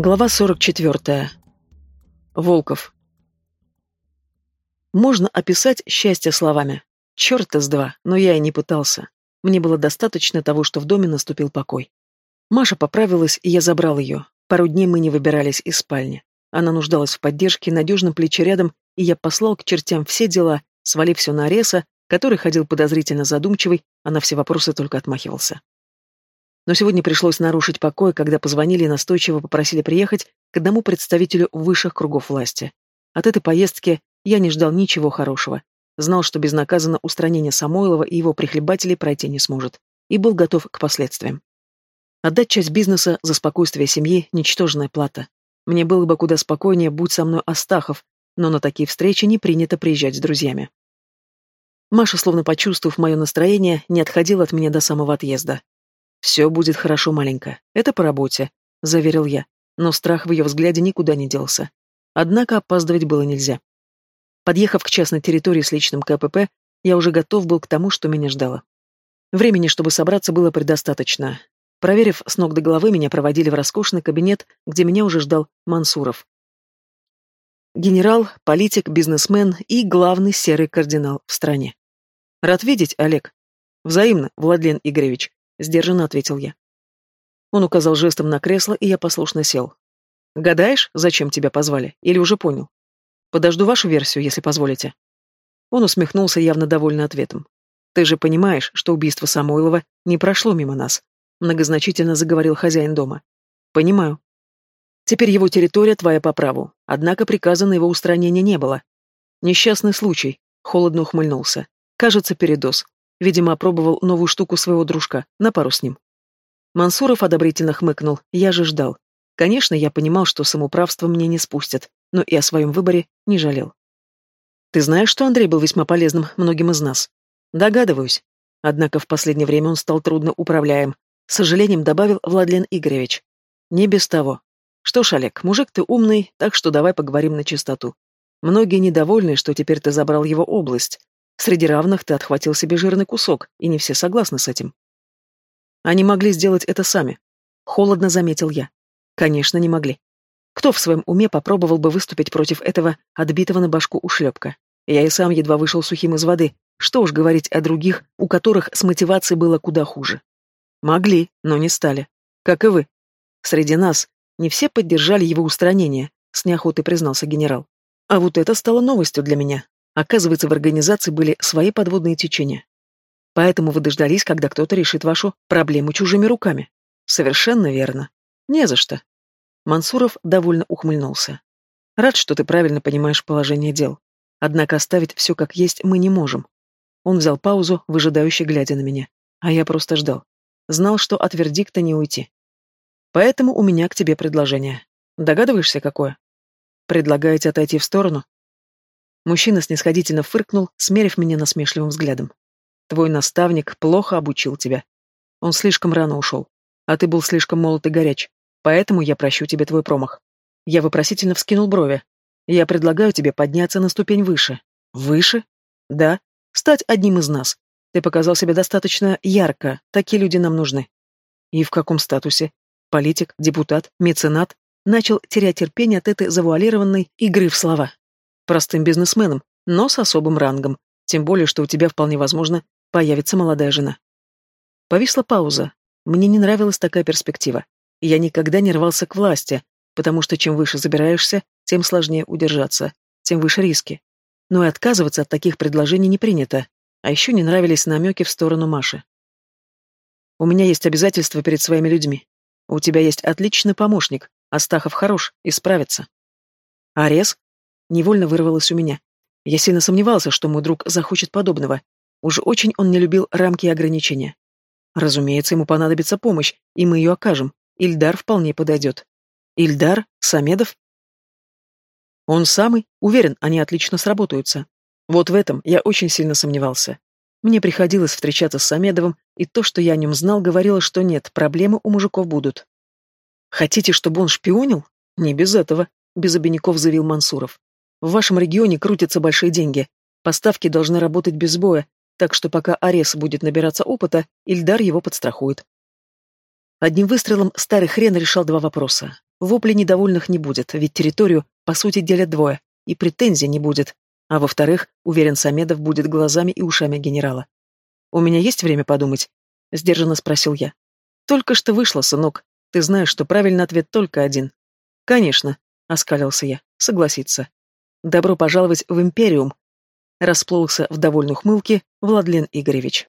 Глава 44. Волков. Можно описать счастье словами. Черт из два, но я и не пытался. Мне было достаточно того, что в доме наступил покой. Маша поправилась, и я забрал ее. Пару дней мы не выбирались из спальни. Она нуждалась в поддержке, надежном плече рядом, и я послал к чертям все дела, свалив все на Ареса, который ходил подозрительно задумчивый, а на все вопросы только отмахивался. Но сегодня пришлось нарушить покой, когда позвонили и настойчиво попросили приехать к одному представителю высших кругов власти. От этой поездки я не ждал ничего хорошего. Знал, что безнаказанно устранение Самойлова и его прихлебателей пройти не сможет. И был готов к последствиям. Отдать часть бизнеса за спокойствие семьи – ничтожная плата. Мне было бы куда спокойнее, будь со мной Астахов, но на такие встречи не принято приезжать с друзьями. Маша, словно почувствовав мое настроение, не отходила от меня до самого отъезда. «Все будет хорошо, маленькая. Это по работе», — заверил я, но страх в ее взгляде никуда не делся. Однако опаздывать было нельзя. Подъехав к частной территории с личным КПП, я уже готов был к тому, что меня ждало. Времени, чтобы собраться, было предостаточно. Проверив с ног до головы, меня проводили в роскошный кабинет, где меня уже ждал Мансуров. Генерал, политик, бизнесмен и главный серый кардинал в стране. Рад видеть, Олег. Взаимно, Владлен Игоревич. Сдержанно ответил я. Он указал жестом на кресло, и я послушно сел. «Гадаешь, зачем тебя позвали? Или уже понял? Подожду вашу версию, если позволите». Он усмехнулся, явно довольный ответом. «Ты же понимаешь, что убийство Самойлова не прошло мимо нас», многозначительно заговорил хозяин дома. «Понимаю. Теперь его территория твоя по праву, однако приказа на его устранение не было. Несчастный случай», холодно ухмыльнулся. «Кажется, передоз. Видимо, опробовал новую штуку своего дружка, на пару с ним. Мансуров одобрительно хмыкнул, я же ждал. Конечно, я понимал, что самоуправство мне не спустят, но и о своем выборе не жалел. Ты знаешь, что Андрей был весьма полезным многим из нас? Догадываюсь. Однако в последнее время он стал трудно управляем. С сожалением добавил Владлен Игоревич. Не без того. Что ж, Олег, мужик ты умный, так что давай поговорим на чистоту. Многие недовольны, что теперь ты забрал его область, Среди равных ты отхватил себе жирный кусок, и не все согласны с этим. Они могли сделать это сами. Холодно заметил я. Конечно, не могли. Кто в своем уме попробовал бы выступить против этого отбитого на башку ушлепка? Я и сам едва вышел сухим из воды. Что уж говорить о других, у которых с мотивацией было куда хуже. Могли, но не стали. Как и вы. Среди нас не все поддержали его устранение, с неохотой признался генерал. А вот это стало новостью для меня. Оказывается, в организации были свои подводные течения. Поэтому вы дождались, когда кто-то решит вашу проблему чужими руками. Совершенно верно. Не за что. Мансуров довольно ухмыльнулся. Рад, что ты правильно понимаешь положение дел. Однако оставить все как есть мы не можем. Он взял паузу, выжидающе глядя на меня. А я просто ждал. Знал, что от вердикта не уйти. Поэтому у меня к тебе предложение. Догадываешься, какое? Предлагаете отойти в сторону? Мужчина снисходительно фыркнул, смерив меня насмешливым взглядом. «Твой наставник плохо обучил тебя. Он слишком рано ушел. А ты был слишком молод и горяч. Поэтому я прощу тебе твой промах». Я вопросительно вскинул брови. «Я предлагаю тебе подняться на ступень выше». «Выше?» «Да. Стать одним из нас. Ты показал себя достаточно ярко. Такие люди нам нужны». «И в каком статусе? Политик, депутат, меценат?» Начал терять терпение от этой завуалированной игры в слова. Простым бизнесменом, но с особым рангом, тем более, что у тебя вполне возможно появится молодая жена. Повисла пауза. Мне не нравилась такая перспектива. Я никогда не рвался к власти, потому что чем выше забираешься, тем сложнее удержаться, тем выше риски. Но и отказываться от таких предложений не принято, а еще не нравились намеки в сторону Маши. У меня есть обязательства перед своими людьми. У тебя есть отличный помощник, Астахов хорош и справится. Арес? Невольно вырвалось у меня. Я сильно сомневался, что мой друг захочет подобного. Уж очень он не любил рамки и ограничения. Разумеется, ему понадобится помощь, и мы ее окажем. Ильдар вполне подойдет. Ильдар? Самедов? Он самый? Уверен, они отлично сработаются. Вот в этом я очень сильно сомневался. Мне приходилось встречаться с Самедовым, и то, что я о нем знал, говорило, что нет, проблемы у мужиков будут. Хотите, чтобы он шпионил? Не без этого, без обиняков заявил Мансуров. В вашем регионе крутятся большие деньги. Поставки должны работать без боя, так что пока Арес будет набираться опыта, Ильдар его подстрахует. Одним выстрелом старый хрен решал два вопроса. Вопли недовольных не будет, ведь территорию, по сути, делят двое, и претензий не будет. А во-вторых, уверен, Самедов будет глазами и ушами генерала. «У меня есть время подумать?» — сдержанно спросил я. «Только что вышло, сынок. Ты знаешь, что правильный ответ только один». «Конечно», — оскалился я, — «согласиться». «Добро пожаловать в Империум», — расплылся в довольной ухмылке Владлен Игоревич.